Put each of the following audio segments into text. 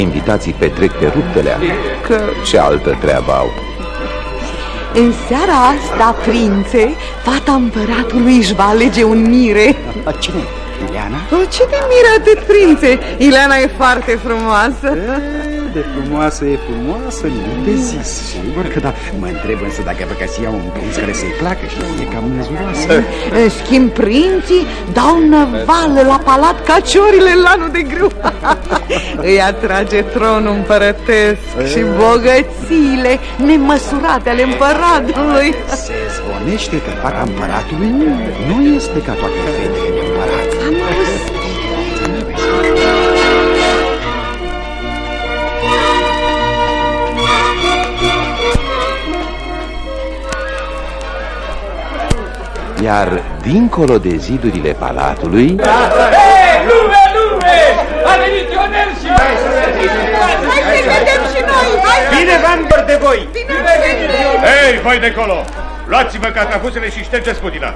Invitații petrec pe ruptele Că ce altă treabă au În seara asta, prințe, fata împăratului își va alege un mire Cine? Ileana? O, ce te miră atât, prințe? Ileana e foarte frumoasă de frumoasă e frumoasă, de zis Sigur că da, mă întreb însă dacă pe să iau un prinț care să-i placă și e cam măzuroasă În schimb, prinții dau năvală la palat ca ciorile în lanul de grâu. Îi atrage tronul împărătesc și bogățiile nemăsurate ale împăratului. Se zvonește că fata împăratului nu este ca toate fetele Iar dincolo de zidurile palatului Hei, lume, lume! A venit Ionel și noi! Hai să vedem și noi! Hai să Bine v-am de voi! Hei, voi de acolo! Luați-vă catrafusele și ștergeți putina.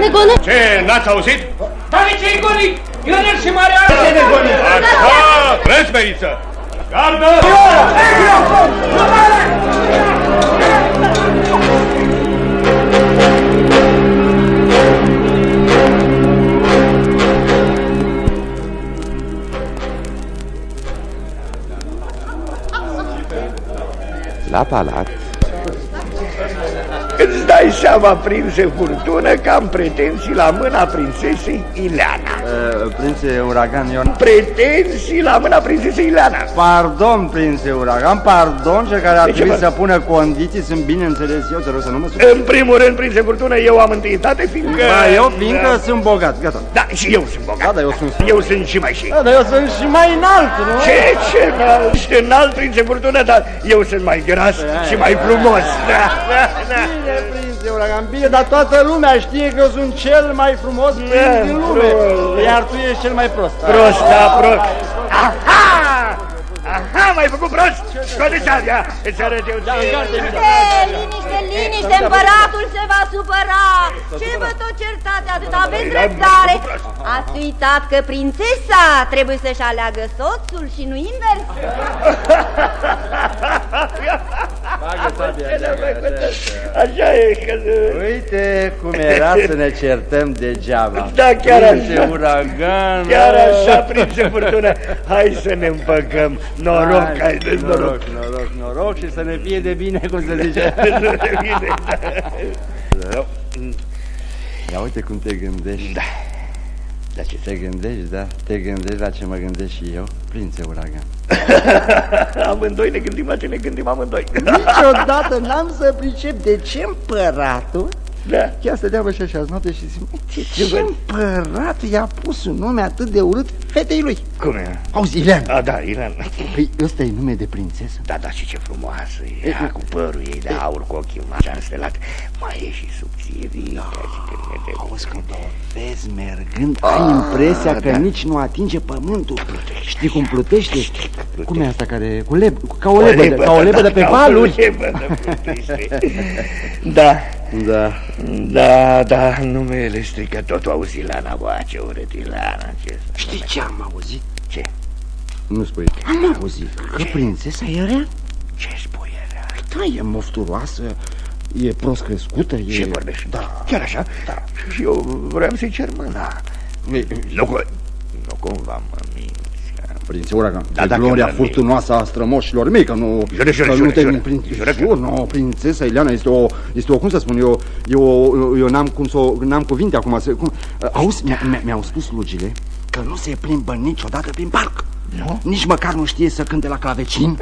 Negone? Ce, n-ați auzit? Dar de ce-i gonit? Ionel și Marian! Ce ne gonit? Așa, prezmeriță! Gardă! La palat. Îți dai seama, prinse Furtună, că am pretenții la mâna prințesei Ileana Uh, prințe Uragan, eu... Pretenții la mâna prințesei Ileana Pardon, prințe Uragan, pardon, cel care ar De ce, trebui mă? să pună condiții sunt bineînțeles eu, te rog să nu mă supăr. În primul rând, prințe Furtună, eu am întâietate, fiindcă... Da, eu fiindcă sunt bogat, gata. Da, și eu sunt bogat Da, dar eu sunt... Eu sunt și mai și Da, dar eu sunt și mai înalt, nu? Ce, ce înalt, ești înalt, prințe Furtună, dar eu sunt mai gras și mai frumos da, da, da. Bine, prințe Uragan, bine, dar toată lumea știe că eu sunt cel mai frumos prinț din lume, prost. iar tu ești cel mai prost. Prost, da, prost. Aha! Aha, m-ai făcut prost? Scoate-ți alea, îți arăt eu Da, ție. Ei, liniște, liniște, împăratul se va supăra. Ce vă tot certați atât, aveți dreptare Ați uitat că prințesa trebuie să-și aleagă soțul și nu invers Bagă sabia, Așa e că... Uite cum era să ne certăm degeaba. Da, chiar Prințe așa. Uragan. Chiar așa, prințe Furtună, hai să ne împăcăm. Noroc, Hai, hai de noroc. noroc, noroc, noroc și să ne fie de bine, cum se zice. Bine. Ia uite cum te gândești. Da. Da, ce Te gândești, da? Te gândești la ce mă gândesc și eu, prințe Uragan. Amândoi ne gândim la ce ne gândim amândoi. Niciodată n-am să pricep de ce împăratul Da. Chiar stăteam așa și azi noapte și zic, "Mă, ce, Ce ce văd? împăratul i-a pus un nume atât de urât fetei lui? Cum e? Auzi, Ileana, A, da, Ilan. păi ăsta e nume de prințesă? Da, da, și ce frumoasă e, ea, cu părul ei de aur, cu ochii mari, înstelat. Mai e și subțirică și când e de... Auzi, când o vezi mergând, ai impresia că da. nici nu atinge pământul. Știi cum plutește? plutește. Cum e asta care, cu leb, ca o lebădă, ca o lebădă pe ca o valuri? lebădă plutește. Da, Da. da, da, numele strică totul, auzi, Ilana, bă, ce urât, Ilana, ce... Știi ce am auzit? Ce? Nu spui. Am auzit că prințesa e rea. Ce spui, era? Da, e mofturoasă, e prost crescută, e... Ce vorbești? Da. Chiar așa? Da. Și eu vreau să-i cer mâna. E, Nu, cu... nu cumva mă minți. Prințe Uragan, Da, da, dacă gloria mă furtunoasă a strămoșilor mei, că nu... Jure, jure, că jure, nu te, jure. Prin, Jure că- jur, nu, prințesa Ileana este o, este o, cum să spun, eu, eu, eu, eu n-am cum să, o- n-am cuvinte acum să, cum, auzi, mi- mi- mi-au spus slugile că nu se plimbă niciodată prin parc. Nu? Nici măcar nu știe să cânte la clavecin,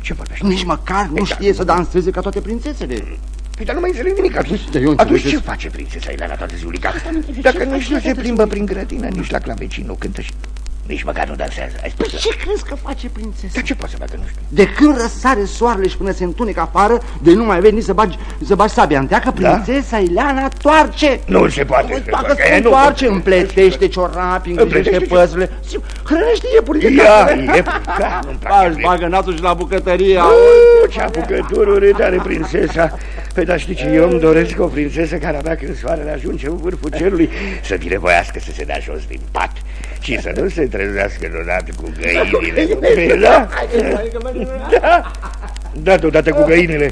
Ce vorbești? nici măcar nu știe să danseze ca toate prințesele. Păi dar nu mai înțeleg nimic atunci. Da, eu Atunci înțeleg. ce face prințesa Ileana toată ziulica? Dacă nici nu se plimbă prin grădină, nici la clavecin nu cântă și... Nici măcar nu dansează. Ai Păi spus ce crezi că face prințesa? Dar ce poți să facă, nu știu? De când răsare soarele și până se întunecă afară, de nu mai veni să bagi, să bagi sabia în teacă, prințesa Ileana toarce. Nu se poate. Păi se Dacă poate. se E, nu întoarce, pot. împletește ciorapi, îngrijește Împletește ce? păsările, și hrănește iepurile. Ia, e ca, nu-mi place. Aș bagă nasul și la bucătărie. Uh, Ce apucături urât are prințesa Păi dar știi ce, eu îmi doresc o prințesă care abia când soarele ajunge în vârful cerului Să binevoiască să se dea jos din pat Și să nu se trezească deodată cu găinile Da? Da? Da, deodată cu găinile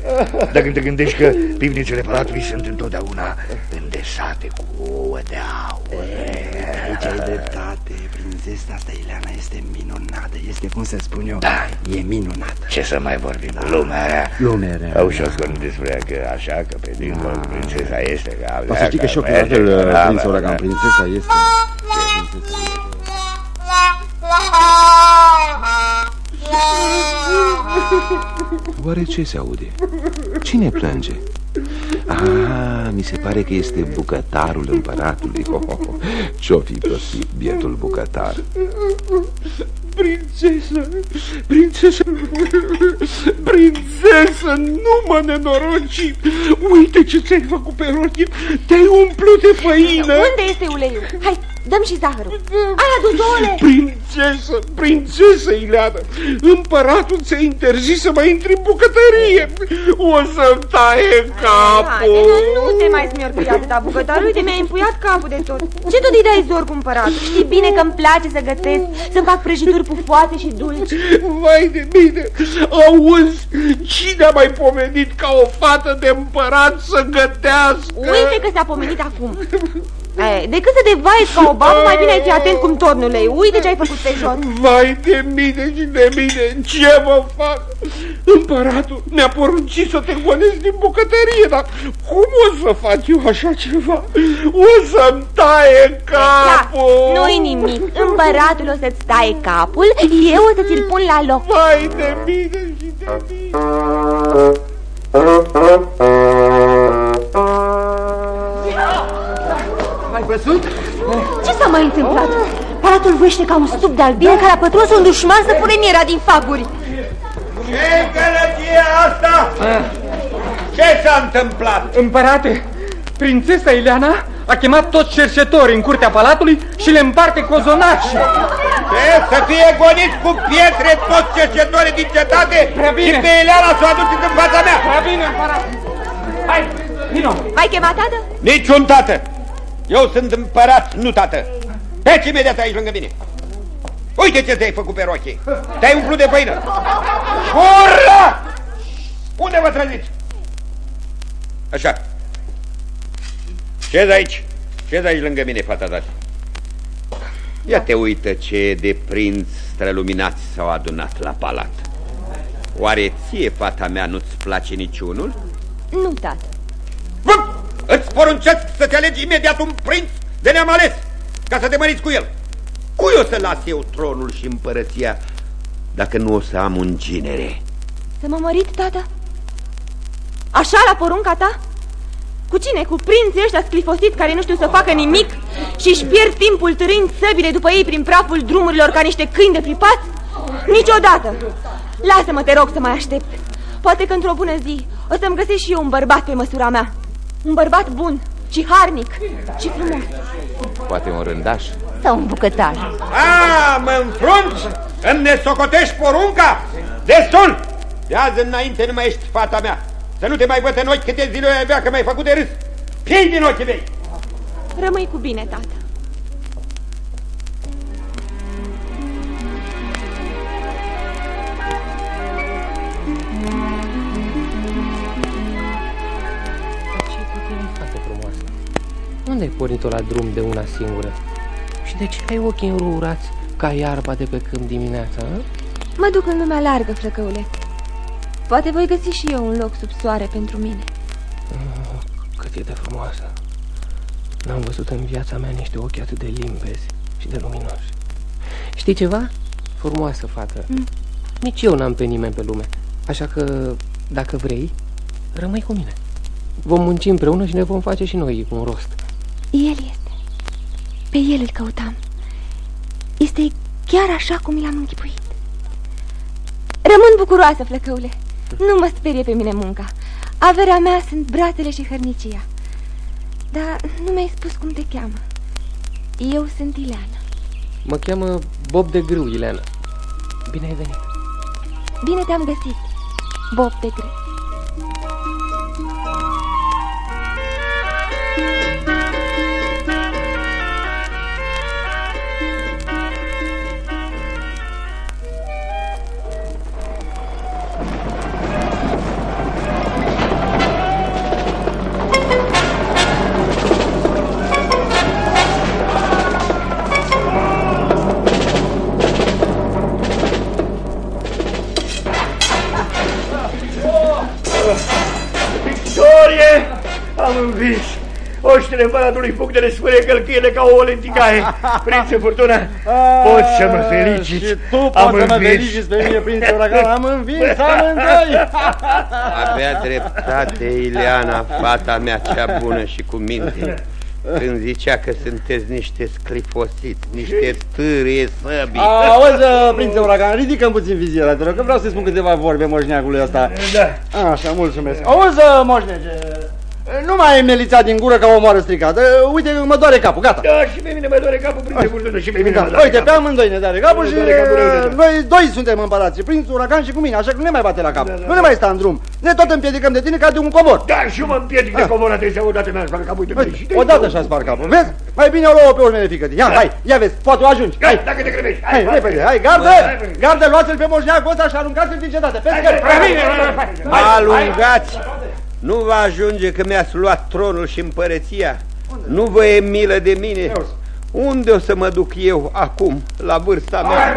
Dacă te gândești că pivnițele palatului sunt întotdeauna îndesate cu ouă de aur Aici ai dreptate, prințesa asta Ileana este minunată, este cum să spun eu, Da. e minunată. Ce să mai vorbim, lumea rea Lumea rea. Au și ascult despre ea că așa, că pe dincolo prințesa este ca O să știi că și eu merge, câteodată îl da, prins da, ora cam da. prințesa este. Oare ce se aude? Cine plânge? Ah, mi se pare că este bucătarul împăratului oh, oh, oh. Ce-o fi păsit bietul bucătar? Prințesă, prințesă, prințesă, nu mă nenoroci! Uite ce ți-ai făcut pe rochie, te-ai umplut de făină! Unde este uleiul? Hai, dăm și zahărul. Ai adus ouăle? Prințesă, prințesă Ileana, împăratul ți-a interzis să mai intri în bucătărie! O să-mi taie Haide, capul! nu, nu te mai smiortui atâta bucătar. Uite, mi-ai împuiat capul de tot. Ce tot îi dai zor cu împăratul? Știi bine că îmi place să gătesc, să-mi fac prăjituri pufoase și dulci. Vai de mine! Auzi, cine a mai pomenit ca o fată de împărat să gătească? Uite că s-a pomenit acum. E, decât să te vai ca o babă, mai bine ai fi atent cum tornule. Uite ce ai făcut pe jos. Vai de mine și de mine, ce mă fac? Împăratul mi-a poruncit să te gonesc din bucătărie, dar cum o să fac eu așa ceva? O să-mi taie Da, capul! nu-i nimic. Împăratul o să-ți taie capul, eu o să ți-l pun la loc. Vai de mine și de mine! Văzut? Ce s-a mai întâmplat? Palatul vâște ca un stup de albine care a pătruns un dușman să pune miera din faguri. Ce gălăgie asta? Ce s-a întâmplat? Împărate, prințesa Ileana a chemat toți cercetorii în curtea palatului și le împarte cozonaci. Ce? Să fie goniți cu pietre toți cercetorii din cetate Prea bine. și pe Ileana să o aduceți în fața mea? Prea bine, împărate. Hai, vino. M-ai chemat, tată? Niciun tată! Eu sunt împărat, nu tată! Treci imediat aici lângă mine! Uite ce te-ai făcut pe rochie! Te-ai umplut de făină! Urla! Unde vă treziți? Așa. Ce aici? ce aici lângă mine, fata ta? Ia te uită ce de prinț străluminați s-au adunat la palat. Oare ție, fata mea, nu-ți place niciunul? Nu, tată. Vă! Îți poruncesc să te alegi imediat un prinț de neam ales, ca să te măriți cu el. Cui o să las eu tronul și împărăția dacă nu o să am un ginere? Să mă mărit, tată? Așa la porunca ta? Cu cine? Cu prinții ăștia sclifosiți care nu știu să facă nimic și își pierd timpul târând săbile după ei prin praful drumurilor ca niște câini de pripați? Niciodată! Lasă-mă, te rog, să mai aștept. Poate că într-o bună zi o să-mi găsesc și eu un bărbat pe măsura mea. Un bărbat bun și harnic și frumos. Poate un rândaș? Sau un bucătar. A, mă înfrunți? Îmi nesocotești porunca? Destul! De azi înainte nu mai ești fata mea. Să nu te mai văd în ochi câte zile ai avea că m-ai făcut de râs. Piei din ochii mei! Rămâi cu bine, tată. Unde ai pornit-o la drum de una singură? Și de ce ai ochii înrurați ca iarba de pe câmp dimineața, a? Mă duc în lumea largă, flăcăule. Poate voi găsi și eu un loc sub soare pentru mine. Oh, cât e de frumoasă. N-am văzut în viața mea niște ochi atât de limpezi și de luminoși. Știi ceva? Frumoasă fată. Mm. Nici eu n-am pe nimeni pe lume. Așa că, dacă vrei, rămâi cu mine. Vom munci împreună și ne vom face și noi un rost. El este. Pe el îl căutam. Este chiar așa cum mi l-am închipuit. Rămân bucuroasă, flăcăule. Nu mă sperie pe mine munca. Averea mea sunt brațele și hărnicia. Dar nu mi-ai spus cum te cheamă. Eu sunt Ileana. Mă cheamă Bob de Grâu, Ileana. Bine ai venit. Bine te-am găsit, Bob de Grâu. Oștile împăratului fug de desfâre călcâiele ca o lenticaie. Prințe Furtuna, poți să mă feliciți. Și tu Am poți să mă învins. feliciți pe mine, prințe Uragan. Am învins amândoi. Avea dreptate Ileana, fata mea cea bună și cu minte. Când zicea că sunteți niște sclifosiți, niște târie săbii. Auzi, prințe Uragan, ridică-mi puțin viziera, te rog, că vreau să spun câteva vorbe moșneacului ăsta. Da. Așa, mulțumesc. Auzi, moșnege, nu mai ai melița din gură ca o moară stricată. Uite, mă doare capul, gata. Da, și pe mine mă doare capul, prințe Furtuna, și pe mine Da, mă doare uite, pe capul. amândoi ne doare capul Ne și doare capul rău de tot. noi doi suntem împărații, prințul Uragan și cu mine, așa că nu ne mai bate la cap. Nu ne mai sta în drum. Ne tot împiedicăm de tine ca de un comor. Da, și eu mă împiedic de comora trebuie odată mi-a spart capul, uite, Uite, și odată și-a spart capul, vezi? Mai bine o luă pe urmele fică Ia, hai, ia vezi, poate o ajungi. Hai, Hai, dacă te grăbești. hai, repede, hai, gardă! Gardă, luați-l pe moșneacul ăsta și aruncați-l din cetate. Pe scări. Alungați! Nu va ajunge că mi-ați luat tronul și împărăția? Nu vă e milă de mine? Unde o să mă duc eu acum, la vârsta mea?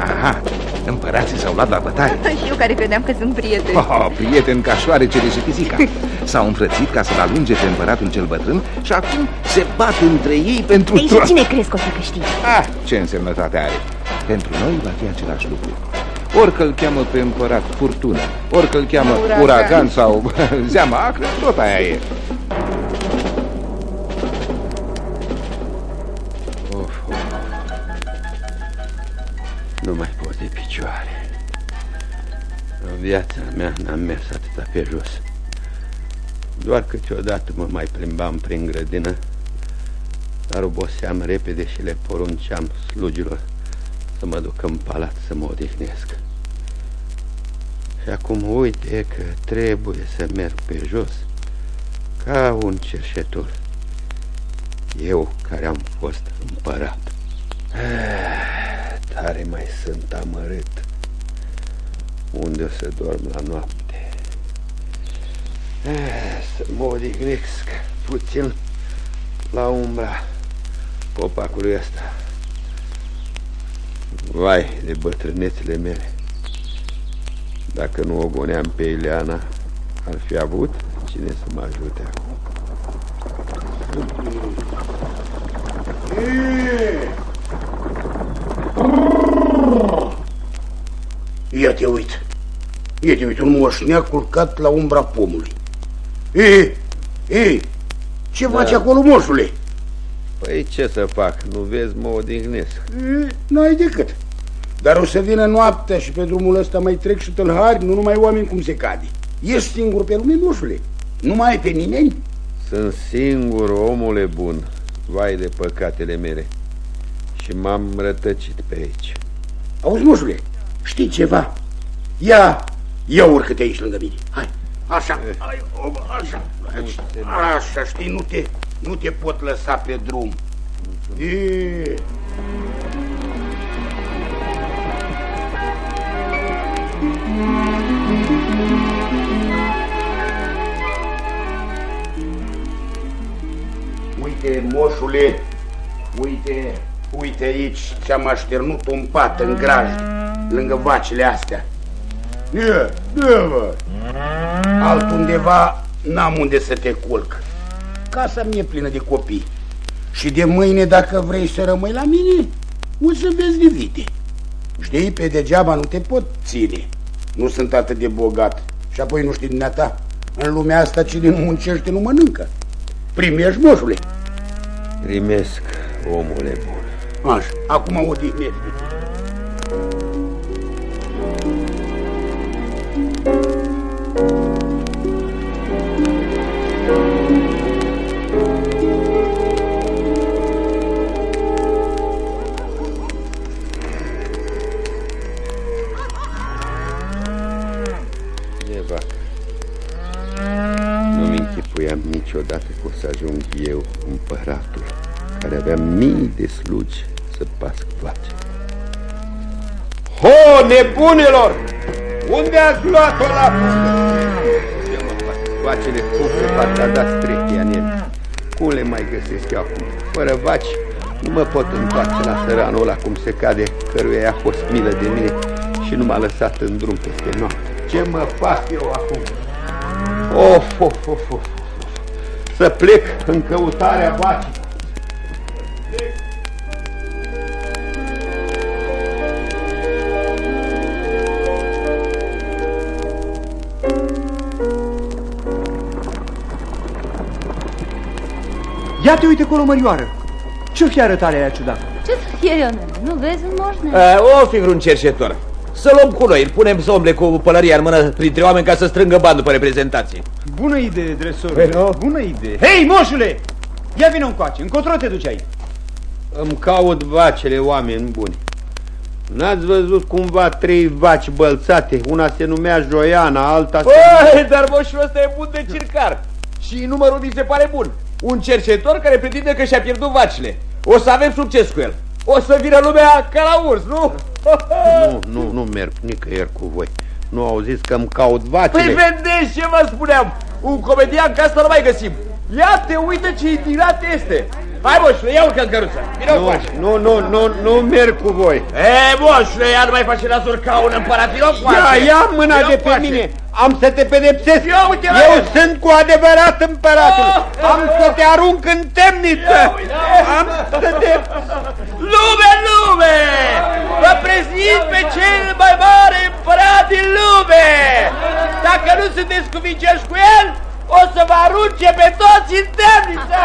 Aha, împărații s-au luat la bătaie. Și eu care credeam că sunt prieteni. Oh, prieten ca șoarecele și pisica. S-au înfrățit ca să-l alunge pe împăratul cel bătrân și acum se bat între ei pentru Ei, și cine crezi că o să câștige? Ah, ce însemnătate are? Pentru noi va fi același lucru. Orică îl cheamă pe împărat furtună, orică îl cheamă Uragan. uragan sau zeama acră, tot aia e. Of, of. Nu mai pot de picioare. În viața mea n-am mers atâta pe jos. Doar câteodată mă mai plimbam prin grădină, dar oboseam repede și le porunceam slugilor să mă duc în palat să mă odihnesc. Și acum uite că trebuie să merg pe jos ca un cerșetor. Eu care am fost împărat. Ah, Tare mai sunt amărât. Unde o să dorm la noapte? Ah, Să mă odihnesc puțin la umbra copacului ăsta. Vai de bătrânețile mele. Dacă nu o goneam pe Ileana, ar fi avut cine să mă ajute acum. Ia te uit. Ia te uit, un moșneac culcat la umbra pomului. Ei, ei, ce faci acolo, moșule? Păi ce să fac? Nu vezi, mă odihnesc. E, N-ai decât. Dar o să vină noaptea și pe drumul ăsta mai trec și tâlhari, nu numai oameni cum se cade. Ești singur pe lume, moșule. Nu mai ai pe nimeni? Sunt singur, omule bun, vai de păcatele mele. Și m-am rătăcit pe aici. Auzi, moșule, știi ceva? Ia, ia urcă-te aici lângă mine. Hai, așa, hai, om, așa, așa, știi, nu te, nu te pot lăsa pe drum. E, Uite, moșule, uite, uite aici ți-am așternut un pat în graj, lângă vacile astea. Ia, ia, mă. Altundeva n-am unde să te culc. Casa mie plină de copii. Și de mâine, dacă vrei să rămâi la mine, o să vezi de vite. Știi, pe degeaba nu te pot ține. Nu sunt atât de bogat. Și apoi nu știi dumneata. În lumea asta cine nu muncește nu mănâncă. Primești, moșule. Primesc, omule bun. Așa, acum odihnește. E vacă. Nu-mi închipuiam niciodată că o să ajung eu, împăratul, care avea mii de slugi să pasc vaci. Ho, nebunilor! Unde ați luat-o la Ce mă fac? Vacile pufte, parcă a dat strechia în el. Cum le mai găsesc eu acum? Fără vaci, nu mă pot întoarce la săranul ăla cum se cade, căruia i-a fost milă de mine și nu m-a lăsat în drum peste noapte. Ce mă fac eu acum? Of, of, of, of. Să plec în căutarea vacii. Ia te uite acolo, mărioară. Ce fi arătarea aia ciudată? Ce să fie, Ionel? Nu vezi un moșne? Uh, o fi vreun cerșetor. Să luăm cu noi, îl punem să umble cu pălăria în mână printre oameni ca să strângă bani după reprezentație. Bună idee, dresorul. Păi nu? Bună idee. Hei, moșule! Ia vină încoace, încotro te duci aici. Îmi caut vacile, oameni buni. N-ați văzut cumva trei vaci bălțate? Una se numea Joiana, alta se... Păi, dar moșul ăsta e bun de circar. Și numărul mi se pare bun. Un cercetor care pretinde că și-a pierdut vacile. O să avem succes cu el. O să vină lumea ca la urs, nu? Nu, nu, nu merg nicăieri cu voi. Nu auziți că îmi caut vacile? Păi vedeți ce vă spuneam. Un comedian ca asta nu mai găsim. Ia te uite ce indignat este. Hai, moșule, ia urcă în căruță. Vino Nu, nu, nu, nu, nu merg cu voi. E, moșule, ia nu mai face nasuri ca un împărat. Vino Ia, ia mâna de pe mine. Am să te pedepsesc. Ia uite, Eu vezi. sunt cu adevărat împăratul. Oh, Am să te arunc în temniță. Am să te... Lume, lume! Vă prezint pe cel mai mare împărat din lume! Dacă nu sunteți cuvincioși cu el, o să vă arunce pe toți în temniță!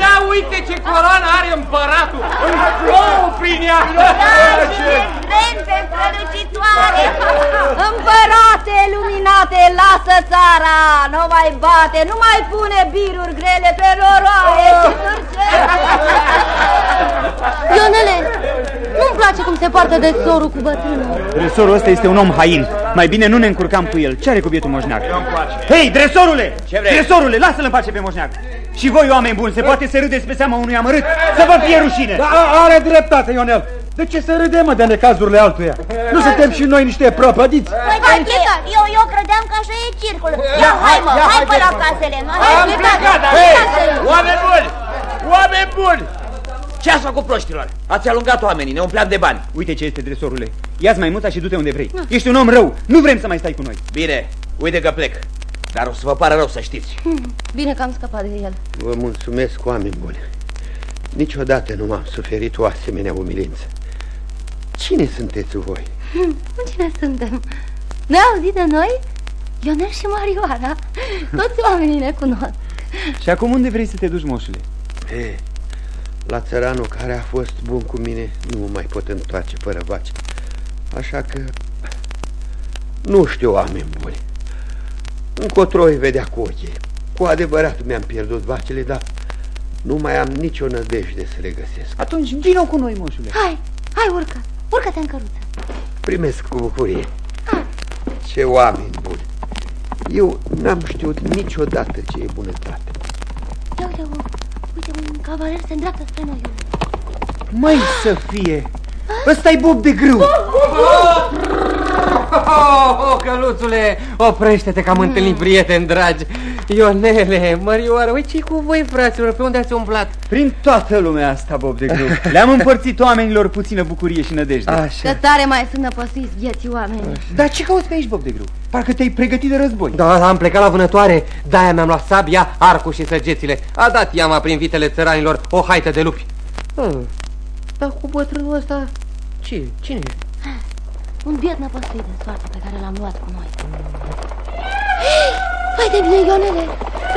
Ia uite ce coroană are împăratul! Îmi plouă prin ea! Vrem pe strălucitoare! Împărate luminate, lasă țara! Nu mai bate, nu mai pune biruri grele pe noroare și surcele! Ionele, nu-mi place cum se poartă de sorul cu bătrânul. Dresorul ăsta este un om hain. Mai bine nu ne încurcam cu el. Ce are cu bietul moșneac? Hei, dresorule! Ce vrei? Dresorule, lasă-l în pace pe moșneac. Și voi, oameni buni, se poate să râdeți pe seama unui amărât? Să vă fie rușine! Da, are dreptate, Ionel. De ce să râdem, mă, de necazurile altuia? Nu suntem și noi niște prăpădiți? Păi, da, checar, eu, eu credeam că așa e circul. Ia, hai mă, hai pe la casele noastre. Am plecat, hei! Oameni buni! Oameni buni! Ce ați făcut proștilor? Ați alungat oamenii, ne umpleam de bani. Uite ce este dresorule. Ia-ți maimuța și du-te unde vrei. Ești un om rău. Nu vrem să mai stai cu noi. Bine, uite că plec. Dar o să vă pară rău să știți. Hmm, Bine că am scăpat de el. Vă mulțumesc, oameni buni. Niciodată nu m-am suferit o asemenea umilință. Cine sunteți voi? Hmm, Cine suntem? Ne-ai auzit de noi? Ionel și Marioara. Toți oamenii ne cunosc. Și acum unde vrei să te duci, moșule? E, la țăranul care a fost bun cu mine nu mă mai pot întoarce fără vaci. Așa că nu știu, oameni buni. Încotro îi vedea cu ochii. Cu adevărat mi-am pierdut vacile, dar nu mai am nicio nădejde să le găsesc. Atunci vino cu noi, moșule. Hai, hai, urcă. Urcă-te în căruță. Primesc cu bucurie. Ce oameni buni! Eu n-am știut niciodată ce e bunătate. Ia uite, u- uite, un cavaler se îndreaptă spre noi. Mai să fie! Ăsta-i Bob de grâu! Oh, oh, căluțule, oprește-te că am întâlnit prieteni dragi. Ionele, Mărioară, uite ce cu voi, fraților, pe unde ați umblat? Prin toată lumea asta, Bob de grâu. Le-am împărțit oamenilor puțină bucurie și nădejde. Că tare mai sunt năpăsuiți vieții oameni. Dar ce cauți pe aici, Bob de grâu? Parcă te-ai pregătit de război. Da, am plecat la vânătoare, de-aia mi-am luat sabia, arcul și săgețile. A dat iama prin vitele țăranilor o haită de lupi. Ah, Dar cu bătrânul ăsta... Ce? Cine e? Un biet năpăstuit de soartă pe care l-am luat cu noi. Vai de mine, Ionele!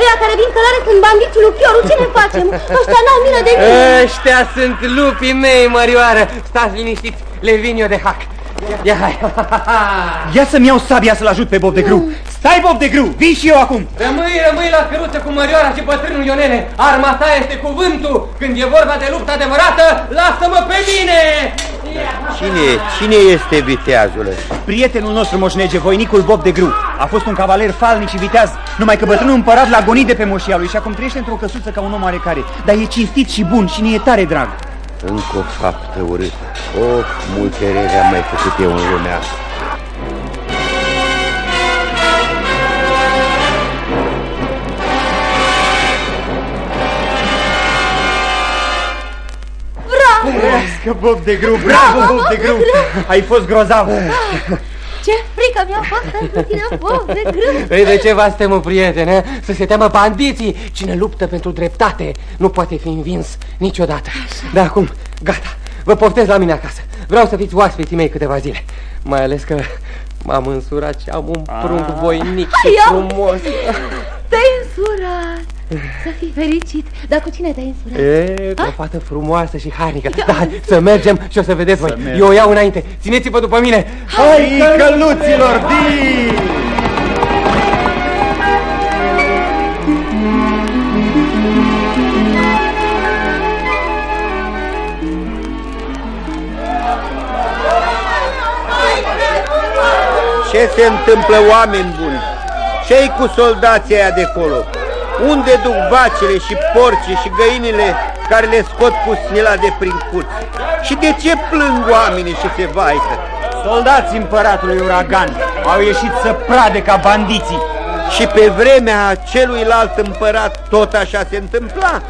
Ăia care vin călare sunt bandiții lui Chioru, ce ne facem? Ăștia n-au milă de mine! Ăștia sunt lupii mei, mărioară! Stați liniștiți, le vin eu de hac. Ia, hai! Ia să-mi iau sabia să-l ajut pe Bob de Gru. Stai, Bob de Gru, vii și eu acum. Rămâi, rămâi la căruță cu Mărioara și bătrânul Ionele. Arma ta este cuvântul. Când e vorba de luptă adevărată, lasă-mă pe mine! Cine, cine este viteazul ăsta? Prietenul nostru moșnege, voinicul Bob de Gru. A fost un cavaler falnic și viteaz, numai că bătrânul împărat l-a gonit de pe moșia lui și acum trăiește într-o căsuță ca un om oarecare. Dar e cinstit și bun și ne e tare drag. Încă o faptă urâtă. Of, multe rele am mai făcut eu în lumea asta. Bravo! Că Bob de Gru, bravo Bob de Gru! Ai fost grozav! Ce frică mi-a fost pentru tine, Bob de Gru! Ei, de ce v-ați temă, prietene? Să se teamă bandiții! Cine luptă pentru dreptate nu poate fi învins niciodată. Dar acum, gata, vă portez la mine acasă. Vreau să fiți oaspeții mei câteva zile. Mai ales că m-am însurat și am un prunc voinic și Hai, ia frumos. Te-ai însurat! Să fii fericit! Dar cu cine te-ai însurat? E, cu o fată frumoasă și harnică. Da, hai, să mergem și o să vedeți voi. mergem. Eu o iau înainte. Țineți-vă după mine. Hai, căluților, di! Ce se întâmplă, oameni buni? Ce cu soldații aia de acolo? Unde duc vacile și porcii și găinile care le scot cu snila de prin curți? Și de ce plâng oamenii și se vaită? Soldații împăratului Uragan au ieșit să prade ca bandiții. Și pe vremea celuilalt împărat tot așa se întâmpla?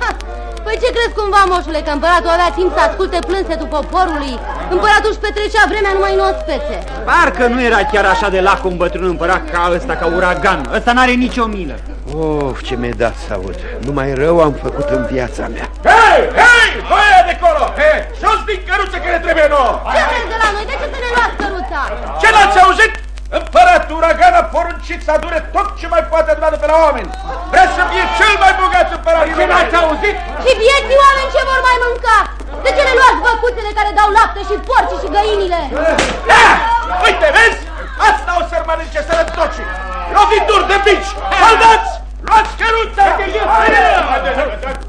Păi ce crezi cumva, moșule, că împăratul avea timp să asculte plânsetul poporului? Împăratul își petrecea vremea numai în ospețe. Parcă nu era chiar așa de lac un bătrân împărat ca ăsta, ca uragan. Ăsta n-are nicio milă. Of, ce mi-e dat să aud. Numai rău am făcut în viața mea. Hei, hei, băia de acolo! Hei, jos din căruță că ne trebuie nouă! Ce vreți de la noi? De ce să ne luați căruța? Ce n-ați auzit? Împăratul Uragan a poruncit să adune tot ce mai poate aduna de pe la oameni. Vrea să fie cel mai bogat împărat. Ce n-ați auzit? Și vieții oameni ce vor mai mânca? De ce ne luați băcuțele care dau lapte și porci și găinile? Da! Uite, vezi? Asta o să mănânce sărătocii. Lovituri de bici! Soldați! Luați căruța!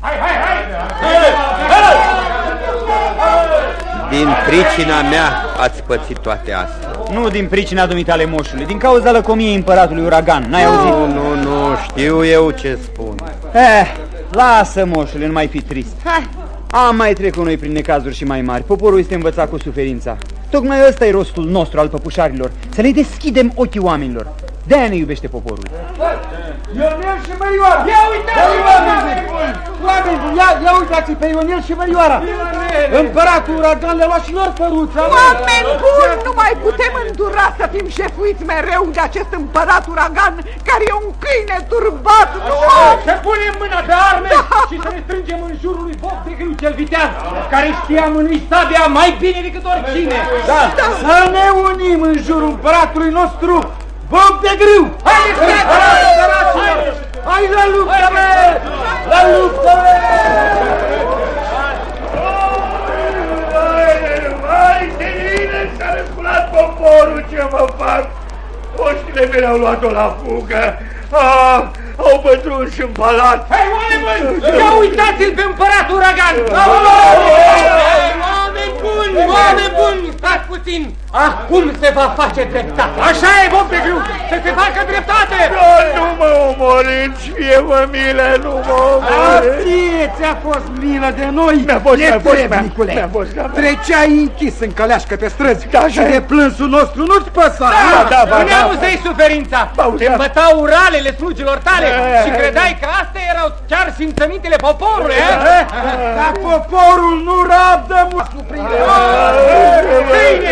Hai, hai, hai! Din pricina mea ați pățit toate astea. Nu din pricina dumitale moșului, din cauza lăcomiei împăratului Uragan. N-ai auzit? Nu, nu, nu, știu eu ce spun. Eh, lasă moșule, nu mai fi trist. Hai, Am mai trecut noi prin necazuri și mai mari. Poporul este învățat cu suferința. Tocmai ăsta e rostul nostru al păpușarilor, să le deschidem ochii oamenilor. De-aia ne iubește poporul. Ionel și Mărioara! Ia uitați oameni buni! Oameni buni, ia, ia uitați pe Ionel și Mărioara! Împăratul Uragan le-a luat și lor căruța! Oameni buni, nu mai putem îndura să fim șefuiți mereu de acest împărat uragan care e un câine turbat, nu? Să punem mâna pe arme și să ne strângem în jurul lui Bob de Grâu cel viteaz, care știa mânui sabia mai bine decât oricine. Da, să ne unim în jurul împăratului nostru, Bob de Grâu! Haideți, Hai, hai la luptă, bă! La luptă, bă! Vai de mine, s-a răsculat poporul, ce mă fac? Oștile mele au luat-o la fugă. Ah, au pătruns în palat. Hei, oameni buni, ia uitați-l pe împăratul Uragan! Oameni buni, oameni buni, stați puțin. Acum se va face dreptate. Așa e, Bob de Grâu, să se facă dreptate! nu mă omorâți, fie mă milă, nu mă A, omorâți! ție ți-a fost milă de noi, Mi-a fost, mi-a fost, mi-a- netrebnicule. mi-a fost, mi-a fost. Treceai închis în căleașcă pe străzi Da, și așa e. de plânsul nostru nu-ți păsa. Da, da, ba, Îmi da. auzeai suferința Auzeam. Când bătau uralele slugilor tale Eh, Și eh, credeai că astea erau chiar simțămintele poporului, eh? Dar poporul nu rabdă mult suprire. Bine!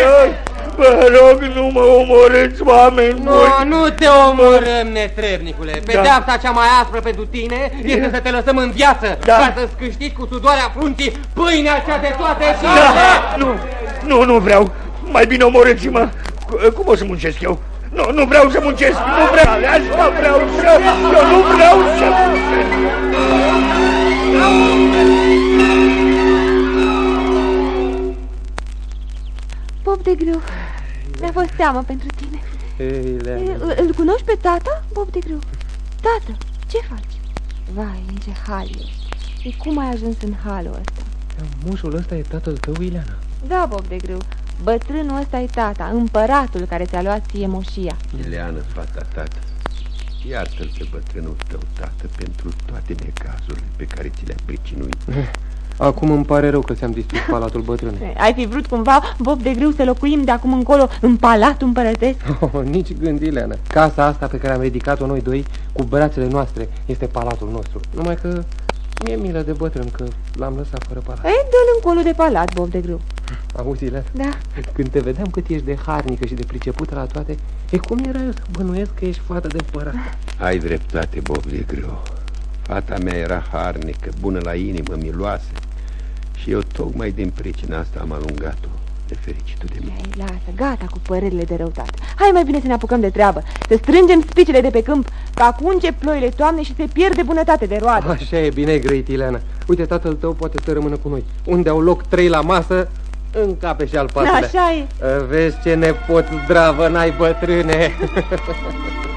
Vă rog, nu mă omorâți, oameni Nu, buni. nu te omorâm, netrebnicule. Pedeapsa cea mai aspră pentru tine este să te lăsăm în viață Da. ca să-ți câștigi cu sudoarea frunții pâinea cea de toate Da, zilele. nu, nu, nu vreau. Mai bine omorâți-mă. Cu- Cum o să muncesc eu? Nu, nu vreau să muncesc, nu vreau, asta vreau să, eu nu vreau să muncesc. Bob de grâu, mi-a fost teamă pentru tine. Ei, E, Leana. Îl îl cunoști pe tata, Bob de grâu? Tată, ce faci? Vai, în ce hal ești. Și cum ai ajuns în halul ăsta? Mușul ăsta e tatăl tău, Ileana. Da, Bob de grâu, bătrânul ăsta e tata, împăratul care ți-a luat ție moșia. Ileana, fata tată, iartă-l pe bătrânul tău, tată, pentru toate necazurile pe care ți le-a pricinuit. Acum îmi pare rău că ți-am distrus palatul bătrâne. E, Ai fi vrut cumva, Bob de grâu, să locuim de acum încolo în palatul împărătesc? Oh, nici gând, Ileana. Casa asta pe care am ridicat-o noi doi cu brațele noastre este palatul nostru. Numai că mi-e milă de bătrân că l-am lăsat fără palat. Ei, dă-l încolo de palat, Bob de grâu. Auzi, Ileana? Da. Când te vedeam cât ești de harnică și de pricepută la toate, e cum era eu să bănuiesc că ești fată de împărat. Ai dreptate, Bob de greu. Fata mea era harnică, bună la inimă, miloasă. Și eu tocmai din pricina asta am alungat-o, nefericitul de mine. Ei, lasă, gata cu părerile de răutate. Hai mai bine să ne apucăm de treabă, să strângem spicele de pe câmp, că acum încep ploile toamne și se pierde bunătate de roade. Așa e bine grăit, Ileana. Uite, tatăl tău poate să rămână cu noi. Unde au loc trei la masă, încape și al patrulea. Așa e. Vezi ce nepoți zdravă n-ai, bătrâne.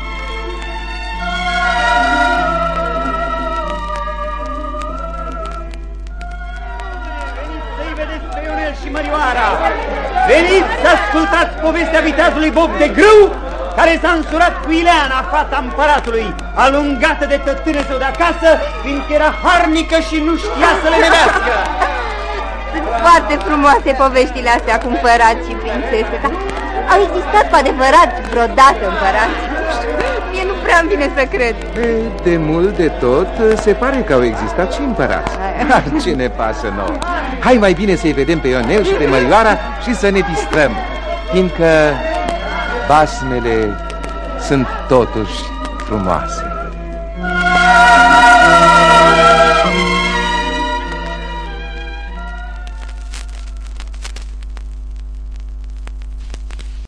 vedeți pe Ionel și Mărioara! Veniți să ascultați povestea viteazului Bob de Grâu, care s-a însurat cu Ileana, fata împăratului, alungată de tătâne său de acasă, fiindcă era harnică și nu știa să le nevească. Sunt foarte frumoase poveștile astea cu împărați și prințese, dar au existat cu adevărat vreodată împărați? Mie nu prea îmi vine să cred. De mult de tot, se pare că au existat și împărați. Dar ce ne pasă nouă? Hai mai bine să-i vedem pe Ionel și pe Mărioara și să ne distrăm, fiindcă basmele sunt totuși frumoase.